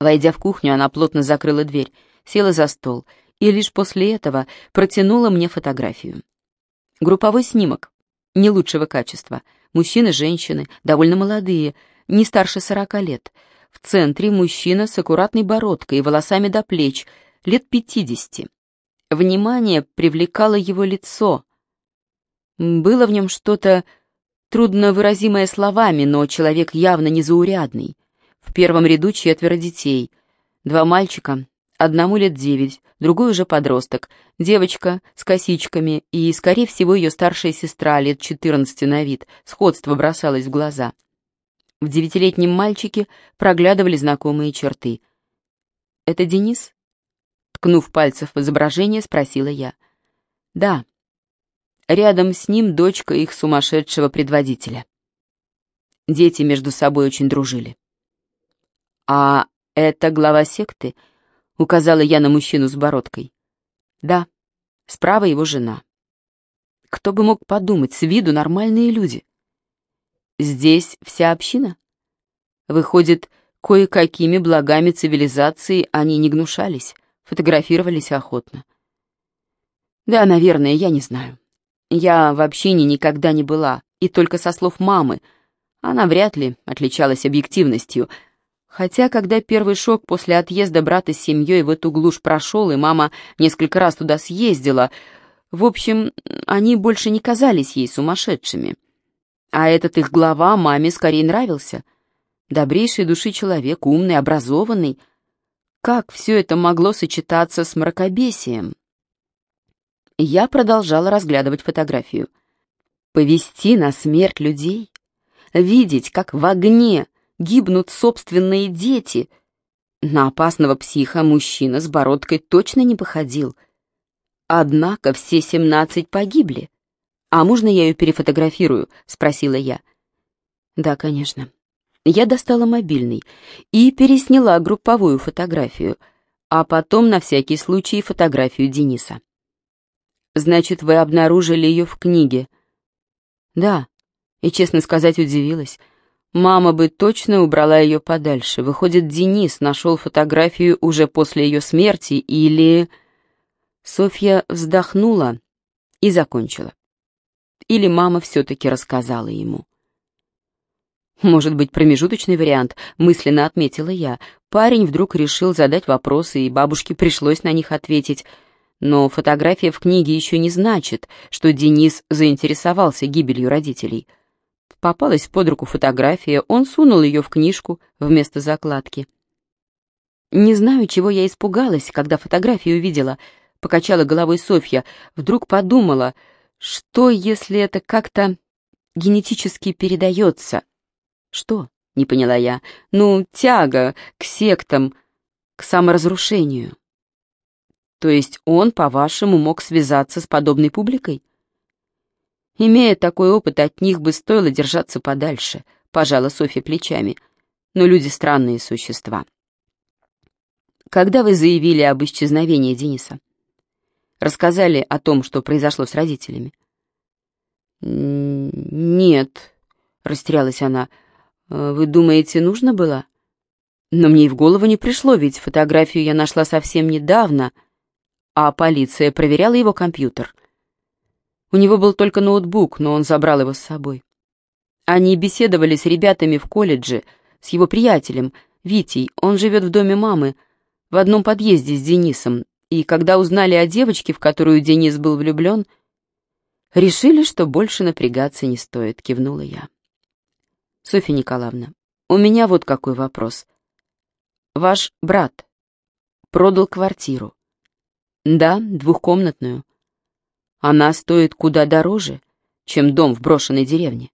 Войдя в кухню, она плотно закрыла дверь, села за стол и лишь после этого протянула мне фотографию. Групповой снимок, не лучшего качества. Мужчины, женщины, довольно молодые, не старше сорока лет. В центре мужчина с аккуратной бородкой и волосами до плеч, лет пятидесяти. Внимание привлекало его лицо. Было в нем что-то трудновыразимое словами, но человек явно незаурядный. В первом ряду четверо детей. Два мальчика, одному лет девять, другой уже подросток, девочка с косичками и, скорее всего, ее старшая сестра лет четырнадцати на вид. Сходство бросалось в глаза. В девятилетнем мальчике проглядывали знакомые черты. «Это Денис?» Ткнув пальцев в изображение, спросила я. «Да». Рядом с ним дочка их сумасшедшего предводителя. Дети между собой очень дружили. «А это глава секты?» — указала я на мужчину с бородкой. «Да, справа его жена». Кто бы мог подумать, с виду нормальные люди. Здесь вся община? Выходит, кое-какими благами цивилизации они не гнушались, фотографировались охотно. Да, наверное, я не знаю. Я в общине никогда не была, и только со слов мамы. Она вряд ли отличалась объективностью — Хотя, когда первый шок после отъезда брата с семьей в эту глушь прошел, и мама несколько раз туда съездила, в общем, они больше не казались ей сумасшедшими. А этот их глава маме скорее нравился. Добрейший души человек, умный, образованный. Как все это могло сочетаться с мракобесием? Я продолжала разглядывать фотографию. Повести на смерть людей? Видеть, как в огне гибнут собственные дети. На опасного психа мужчина с бородкой точно не походил. Однако все семнадцать погибли. «А можно я ее перефотографирую?» — спросила я. «Да, конечно». Я достала мобильный и пересняла групповую фотографию, а потом на всякий случай фотографию Дениса. «Значит, вы обнаружили ее в книге?» «Да», и, честно сказать, удивилась. Мама бы точно убрала ее подальше. Выходит, Денис нашел фотографию уже после ее смерти или... Софья вздохнула и закончила. Или мама все-таки рассказала ему. Может быть, промежуточный вариант, мысленно отметила я. Парень вдруг решил задать вопросы, и бабушке пришлось на них ответить. Но фотография в книге еще не значит, что Денис заинтересовался гибелью родителей. Попалась под руку фотография, он сунул ее в книжку вместо закладки. Не знаю, чего я испугалась, когда фотографию увидела, покачала головой Софья, вдруг подумала, что если это как-то генетически передается? Что? Не поняла я. Ну, тяга к сектам, к саморазрушению. То есть он, по-вашему, мог связаться с подобной публикой? Имея такой опыт, от них бы стоило держаться подальше, пожала Софья плечами. Но люди странные существа. Когда вы заявили об исчезновении Дениса? Рассказали о том, что произошло с родителями? «Нет», — растерялась она. «Э, «Вы думаете, нужно было?» «Но мне и в голову не пришло, ведь фотографию я нашла совсем недавно, а полиция проверяла его компьютер». У него был только ноутбук, но он забрал его с собой. Они беседовали с ребятами в колледже, с его приятелем, Витей. Он живет в доме мамы, в одном подъезде с Денисом. И когда узнали о девочке, в которую Денис был влюблен, решили, что больше напрягаться не стоит, кивнула я. Софья Николаевна, у меня вот какой вопрос. Ваш брат продал квартиру. Да, двухкомнатную. Она стоит куда дороже, чем дом в брошенной деревне.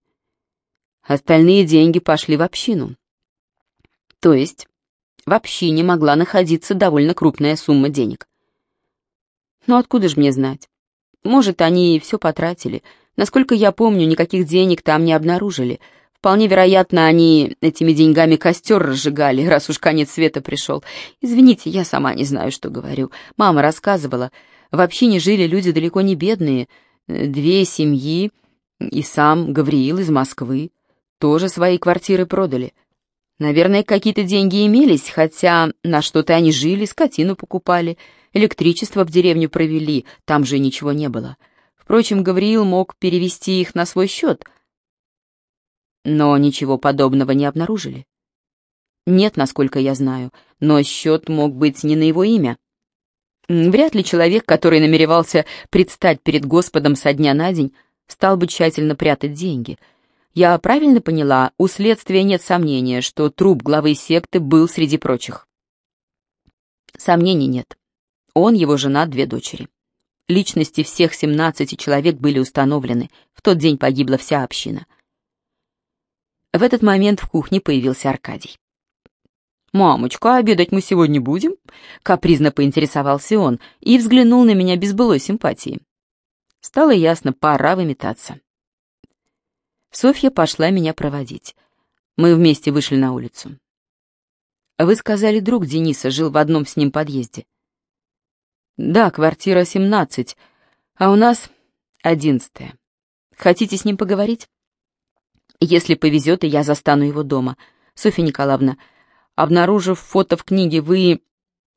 Остальные деньги пошли в общину. То есть в общине могла находиться довольно крупная сумма денег. Но откуда же мне знать? Может, они все потратили. Насколько я помню, никаких денег там не обнаружили. Вполне вероятно, они этими деньгами костер разжигали, раз уж конец света пришел. Извините, я сама не знаю, что говорю. Мама рассказывала, в общине жили люди далеко не бедные, э, две семьи и сам Гавриил из Москвы тоже свои квартиры продали. Наверное, какие-то деньги имелись, хотя на что-то они жили, скотину покупали, электричество в деревню провели, там же ничего не было. Впрочем, Гавриил мог перевести их на свой счет, но ничего подобного не обнаружили. Нет, насколько я знаю, но счет мог быть не на его имя. Вряд ли человек, который намеревался предстать перед Господом со дня на день, стал бы тщательно прятать деньги. Я правильно поняла, у следствия нет сомнения, что труп главы секты был среди прочих. Сомнений нет. Он, его жена, две дочери. Личности всех 17 человек были установлены. В тот день погибла вся община. В этот момент в кухне появился Аркадий. «Мамочка, обедать мы сегодня будем?» — капризно поинтересовался он и взглянул на меня без былой симпатии. Стало ясно, пора выметаться. Софья пошла меня проводить. Мы вместе вышли на улицу. «Вы сказали, друг Дениса жил в одном с ним подъезде?» «Да, квартира 17, а у нас одиннадцатая. Хотите с ним поговорить?» «Если повезет, и я застану его дома. Софья Николаевна, Обнаружив фото в книге, вы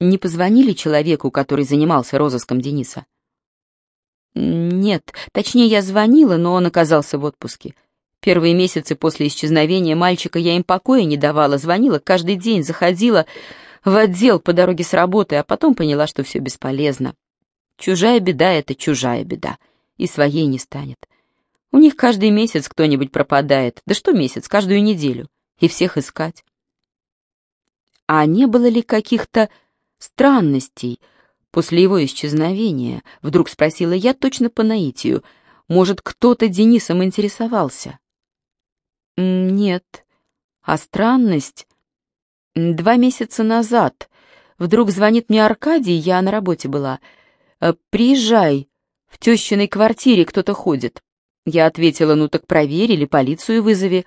не позвонили человеку, который занимался розыском Дениса? Нет, точнее, я звонила, но он оказался в отпуске. Первые месяцы после исчезновения мальчика я им покоя не давала, звонила каждый день, заходила в отдел по дороге с работы, а потом поняла, что все бесполезно. Чужая беда — это чужая беда, и своей не станет. У них каждый месяц кто-нибудь пропадает, да что месяц, каждую неделю, и всех искать. А не было ли каких-то странностей после его исчезновения? Вдруг спросила я точно по наитию. Может, кто-то Денисом интересовался? Нет. А странность? Два месяца назад вдруг звонит мне Аркадий, я на работе была. «Э, «Приезжай, в тещиной квартире кто-то ходит». Я ответила, ну так проверили, полицию вызови.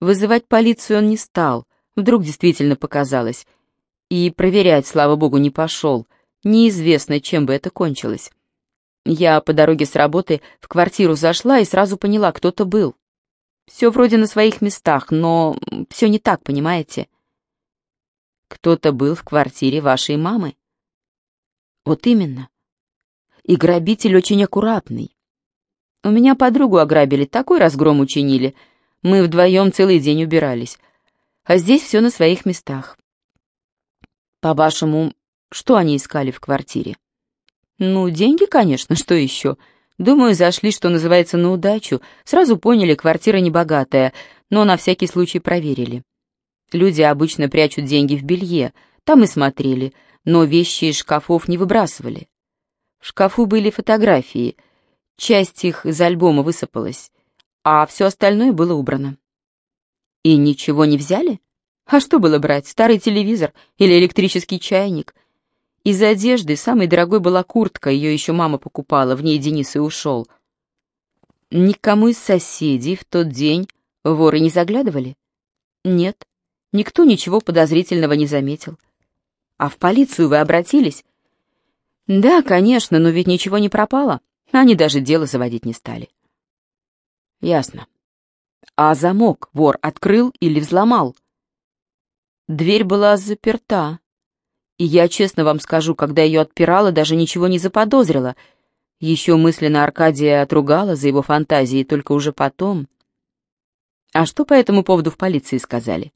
Вызывать полицию он не стал. Вдруг действительно показалось. И проверять, слава богу, не пошел. Неизвестно, чем бы это кончилось. Я по дороге с работы в квартиру зашла и сразу поняла, кто-то был. Все вроде на своих местах, но все не так, понимаете? Кто-то был в квартире вашей мамы. Вот именно. И грабитель очень аккуратный. У меня подругу ограбили, такой разгром учинили. Мы вдвоем целый день убирались а здесь все на своих местах. По-вашему, что они искали в квартире? Ну, деньги, конечно, что еще? Думаю, зашли, что называется, на удачу. Сразу поняли, квартира небогатая, но на всякий случай проверили. Люди обычно прячут деньги в белье, там и смотрели, но вещи из шкафов не выбрасывали. В шкафу были фотографии, часть их из альбома высыпалась, а все остальное было убрано. И ничего не взяли? А что было брать, старый телевизор или электрический чайник? Из одежды самой дорогой была куртка, ее еще мама покупала, в ней Денис и ушел. Никому из соседей в тот день воры не заглядывали? Нет, никто ничего подозрительного не заметил. А в полицию вы обратились? Да, конечно, но ведь ничего не пропало. Они даже дело заводить не стали. Ясно. А замок вор открыл или взломал? Дверь была заперта. И я, честно вам скажу, когда ее отпирала, даже ничего не заподозрила. Еще мысленно Аркадия отругала за его фантазии, только уже потом. А что по этому поводу в полиции сказали?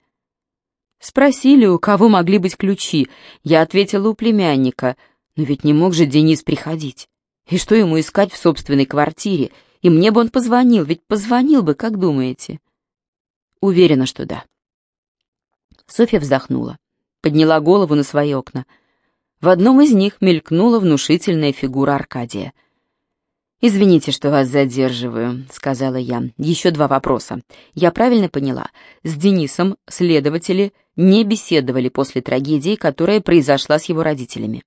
Спросили, у кого могли быть ключи. Я ответила у племянника. Но ведь не мог же Денис приходить. И что ему искать в собственной квартире? И мне бы он позвонил, ведь позвонил бы, как думаете? Уверена, что да. Софья вздохнула, подняла голову на свои окна. В одном из них мелькнула внушительная фигура Аркадия. «Извините, что вас задерживаю», — сказала я. «Еще два вопроса. Я правильно поняла, с Денисом следователи не беседовали после трагедии, которая произошла с его родителями?»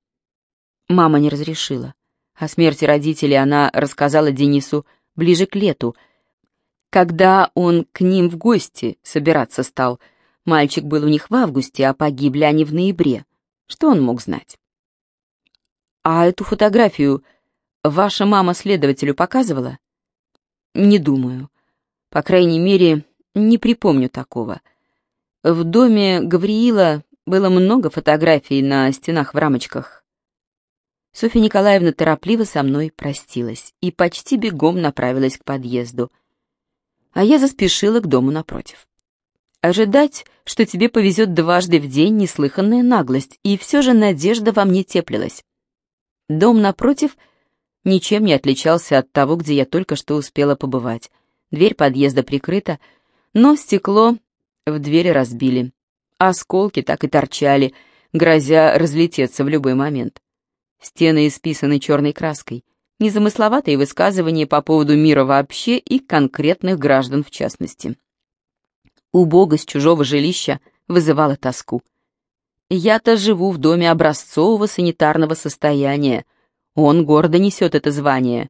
Мама не разрешила. О смерти родителей она рассказала Денису ближе к лету, когда он к ним в гости собираться стал. Мальчик был у них в августе, а погибли они в ноябре. Что он мог знать? «А эту фотографию ваша мама следователю показывала?» «Не думаю. По крайней мере, не припомню такого. В доме Гавриила было много фотографий на стенах в рамочках. Софья Николаевна торопливо со мной простилась и почти бегом направилась к подъезду, а я заспешила к дому напротив. Ожидать, что тебе повезет дважды в день, неслыханная наглость, и все же надежда во мне теплилась. Дом напротив ничем не отличался от того, где я только что успела побывать. Дверь подъезда прикрыта, но стекло в двери разбили. Осколки так и торчали, грозя разлететься в любой момент. Стены исписаны черной краской. Незамысловатые высказывания по поводу мира вообще и конкретных граждан в частности. Убогость чужого жилища вызывала тоску. Я-то живу в доме образцового санитарного состояния. Он гордо несет это звание.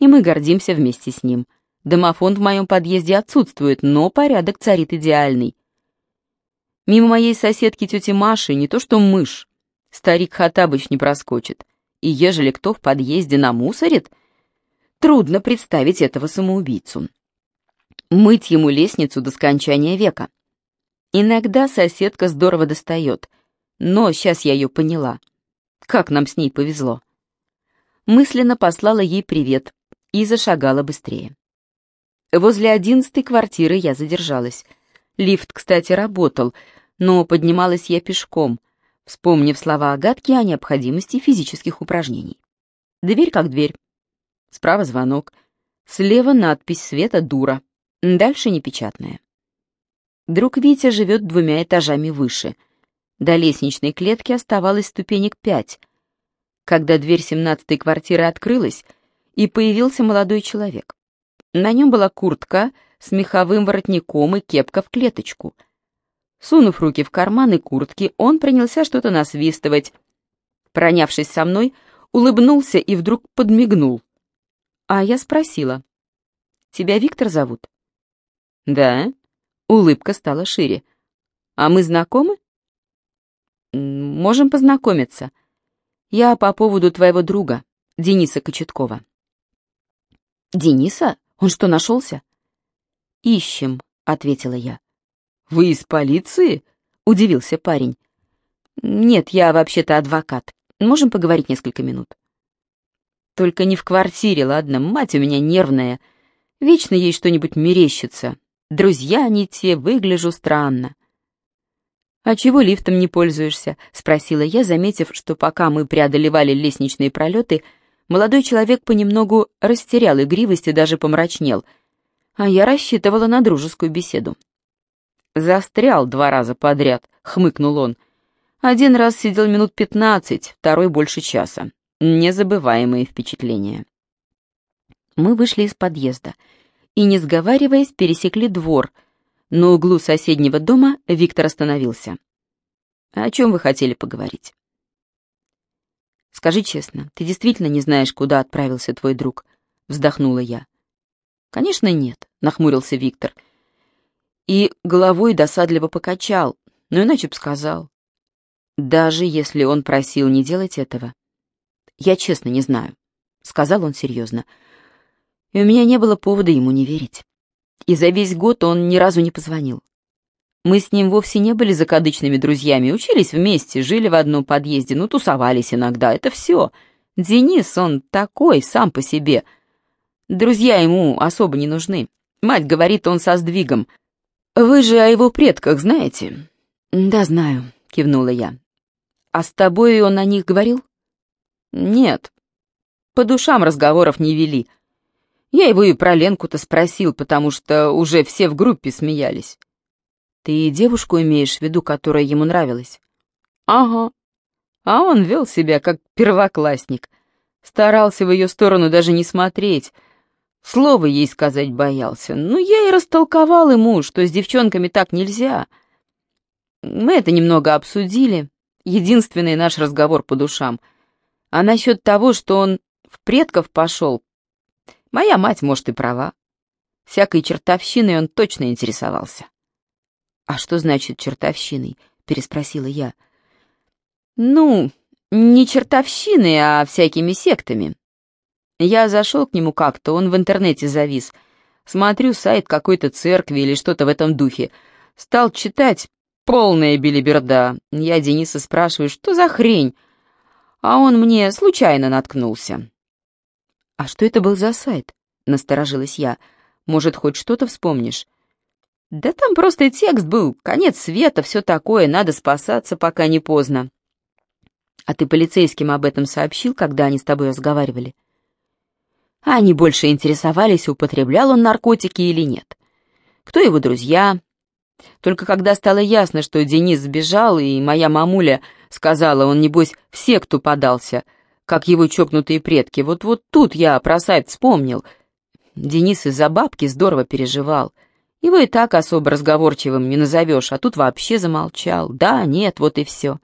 И мы гордимся вместе с ним. Домофон в моем подъезде отсутствует, но порядок царит идеальный. Мимо моей соседки тети Маши не то что мышь, старик Хатабыч не проскочит. И ежели кто в подъезде намусорит, трудно представить этого самоубийцу мыть ему лестницу до скончания века. Иногда соседка здорово достает, но сейчас я ее поняла. Как нам с ней повезло. Мысленно послала ей привет и зашагала быстрее. Возле одиннадцатой квартиры я задержалась. Лифт, кстати, работал, но поднималась я пешком, вспомнив слова Агатки о необходимости физических упражнений. Дверь как дверь. Справа звонок. Слева надпись «Света дура». Дальше непечатное. Друг Витя живет двумя этажами выше. До лестничной клетки оставалось ступенек пять. Когда дверь семнадцатой квартиры открылась, и появился молодой человек. На нем была куртка с меховым воротником и кепка в клеточку. Сунув руки в карманы куртки, он принялся что-то насвистывать. Пронявшись со мной, улыбнулся и вдруг подмигнул. А я спросила, «Тебя Виктор зовут?» «Да?» Улыбка стала шире. «А мы знакомы?» «Можем познакомиться. Я по поводу твоего друга, Дениса Кочеткова». «Дениса? Он что, нашелся?» «Ищем», — ответила я. «Вы из полиции?» — удивился парень. «Нет, я вообще-то адвокат. Можем поговорить несколько минут?» «Только не в квартире, ладно? Мать у меня нервная. Вечно ей что-нибудь мерещится. Друзья не те, выгляжу странно. «А чего лифтом не пользуешься?» — спросила я, заметив, что пока мы преодолевали лестничные пролеты, молодой человек понемногу растерял игривость и даже помрачнел, а я рассчитывала на дружескую беседу. «Застрял два раза подряд», — хмыкнул он. «Один раз сидел минут пятнадцать, второй больше часа. Незабываемые впечатления». Мы вышли из подъезда — и, не сговариваясь, пересекли двор. На углу соседнего дома Виктор остановился. «О чем вы хотели поговорить?» «Скажи честно, ты действительно не знаешь, куда отправился твой друг?» — вздохнула я. «Конечно, нет», — нахмурился Виктор. И головой досадливо покачал, но иначе б сказал. «Даже если он просил не делать этого?» «Я честно не знаю», — сказал он серьезно и у меня не было повода ему не верить. И за весь год он ни разу не позвонил. Мы с ним вовсе не были закадычными друзьями, учились вместе, жили в одном подъезде, ну, тусовались иногда, это все. Денис, он такой, сам по себе. Друзья ему особо не нужны. Мать говорит, он со сдвигом. Вы же о его предках знаете? Да, знаю, кивнула я. А с тобой он о них говорил? Нет. По душам разговоров не вели. Я его и про Ленку-то спросил, потому что уже все в группе смеялись. Ты девушку имеешь в виду, которая ему нравилась? Ага. А он вел себя как первоклассник. Старался в ее сторону даже не смотреть. Слово ей сказать боялся. Ну, я и растолковал ему, что с девчонками так нельзя. Мы это немного обсудили. Единственный наш разговор по душам. А насчет того, что он в предков пошел, Моя мать, может, и права. Всякой чертовщиной он точно интересовался. «А что значит чертовщиной?» — переспросила я. «Ну, не чертовщиной, а всякими сектами. Я зашел к нему как-то, он в интернете завис. Смотрю, сайт какой-то церкви или что-то в этом духе. Стал читать, полная билиберда. Я Дениса спрашиваю, что за хрень? А он мне случайно наткнулся. «А что это был за сайт?» — насторожилась я. «Может, хоть что-то вспомнишь?» «Да там просто текст был, конец света, все такое, надо спасаться, пока не поздно». «А ты полицейским об этом сообщил, когда они с тобой разговаривали?» Они больше интересовались, употреблял он наркотики или нет. Кто его друзья? Только когда стало ясно, что Денис сбежал, и моя мамуля сказала, он, небось, все, кто подался, как его чокнутые предки, вот-вот тут я про сайт вспомнил. Денис из-за бабки здорово переживал. Его и так особо разговорчивым не назовешь, а тут вообще замолчал. Да, нет, вот и все.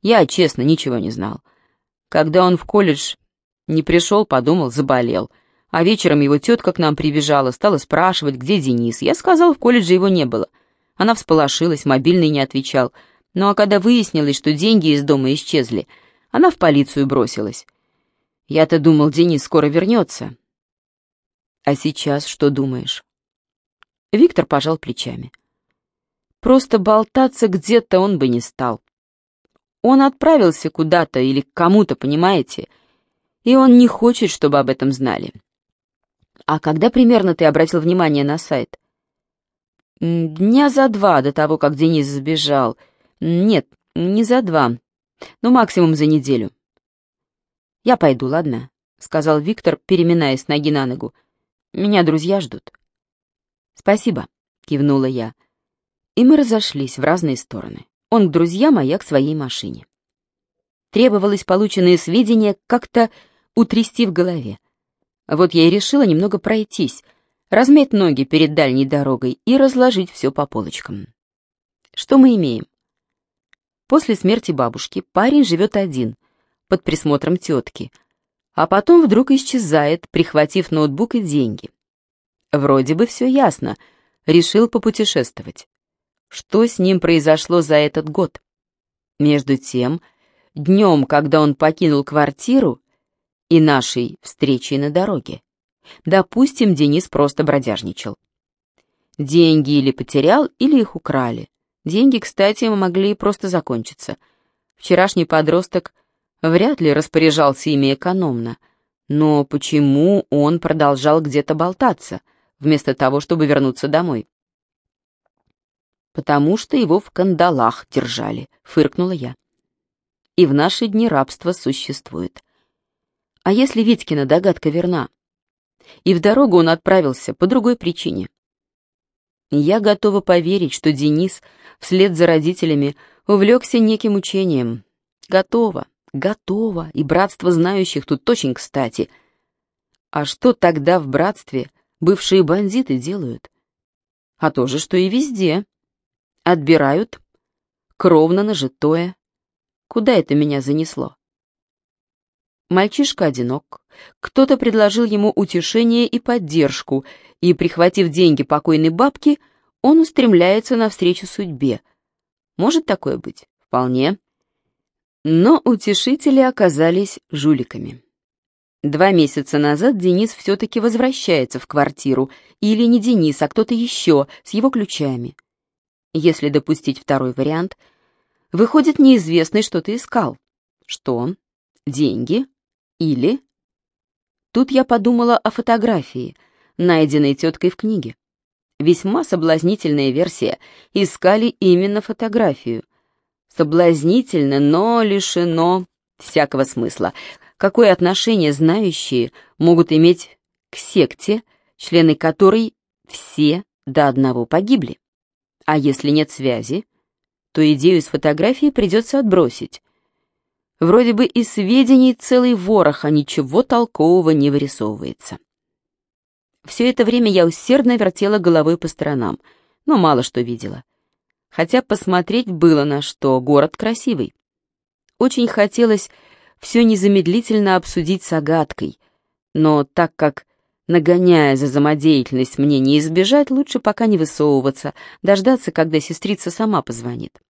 Я, честно, ничего не знал. Когда он в колледж не пришел, подумал, заболел. А вечером его тетка к нам прибежала, стала спрашивать, где Денис. Я сказал, в колледже его не было. Она всполошилась, мобильный не отвечал. Ну а когда выяснилось, что деньги из дома исчезли, она в полицию бросилась. Я-то думал, Денис скоро вернется. А сейчас что думаешь? Виктор пожал плечами. Просто болтаться где-то он бы не стал. Он отправился куда-то или к кому-то, понимаете? И он не хочет, чтобы об этом знали. А когда примерно ты обратил внимание на сайт? Дня за два до того, как Денис сбежал. Нет, не за два. Ну, максимум за неделю. Я пойду, ладно? Сказал Виктор, переминаясь ноги на ногу. Меня друзья ждут. «Спасибо», — кивнула я. И мы разошлись в разные стороны. Он к друзьям, а я к своей машине. Требовалось полученные сведения как-то утрясти в голове. Вот я и решила немного пройтись, размять ноги перед дальней дорогой и разложить все по полочкам. Что мы имеем? После смерти бабушки парень живет один, под присмотром тетки, а потом вдруг исчезает, прихватив ноутбук и деньги. Вроде бы все ясно. Решил попутешествовать. Что с ним произошло за этот год? Между тем, днем, когда он покинул квартиру, и нашей встречей на дороге. Допустим, Денис просто бродяжничал. Деньги или потерял, или их украли. Деньги, кстати, могли просто закончиться. Вчерашний подросток вряд ли распоряжался ими экономно. Но почему он продолжал где-то болтаться — вместо того, чтобы вернуться домой. «Потому что его в кандалах держали», — фыркнула я. «И в наши дни рабство существует. А если Витькина догадка верна? И в дорогу он отправился по другой причине. Я готова поверить, что Денис вслед за родителями увлекся неким учением. Готова, готова, и братство знающих тут очень кстати. А что тогда в братстве бывшие бандиты делают. А то же, что и везде. Отбирают кровно нажитое. Куда это меня занесло? Мальчишка одинок. Кто-то предложил ему утешение и поддержку, и, прихватив деньги покойной бабки, он устремляется навстречу судьбе. Может такое быть? Вполне. Но утешители оказались жуликами. Два месяца назад Денис все-таки возвращается в квартиру. Или не Денис, а кто-то еще, с его ключами. Если допустить второй вариант, выходит неизвестный что-то искал. Что? Деньги? Или... Тут я подумала о фотографии, найденной теткой в книге. Весьма соблазнительная версия. Искали именно фотографию. Соблазнительно, но лишено всякого смысла какое отношение знающие могут иметь к секте, члены которой все до одного погибли. А если нет связи, то идею с фотографией придется отбросить. Вроде бы и сведений целый ворох, а ничего толкового не вырисовывается. Все это время я усердно вертела головой по сторонам, но мало что видела. Хотя посмотреть было на что, город красивый. Очень хотелось все незамедлительно обсудить с Агаткой, но так как, нагоняя за самодеятельность, мне не избежать, лучше пока не высовываться, дождаться, когда сестрица сама позвонит.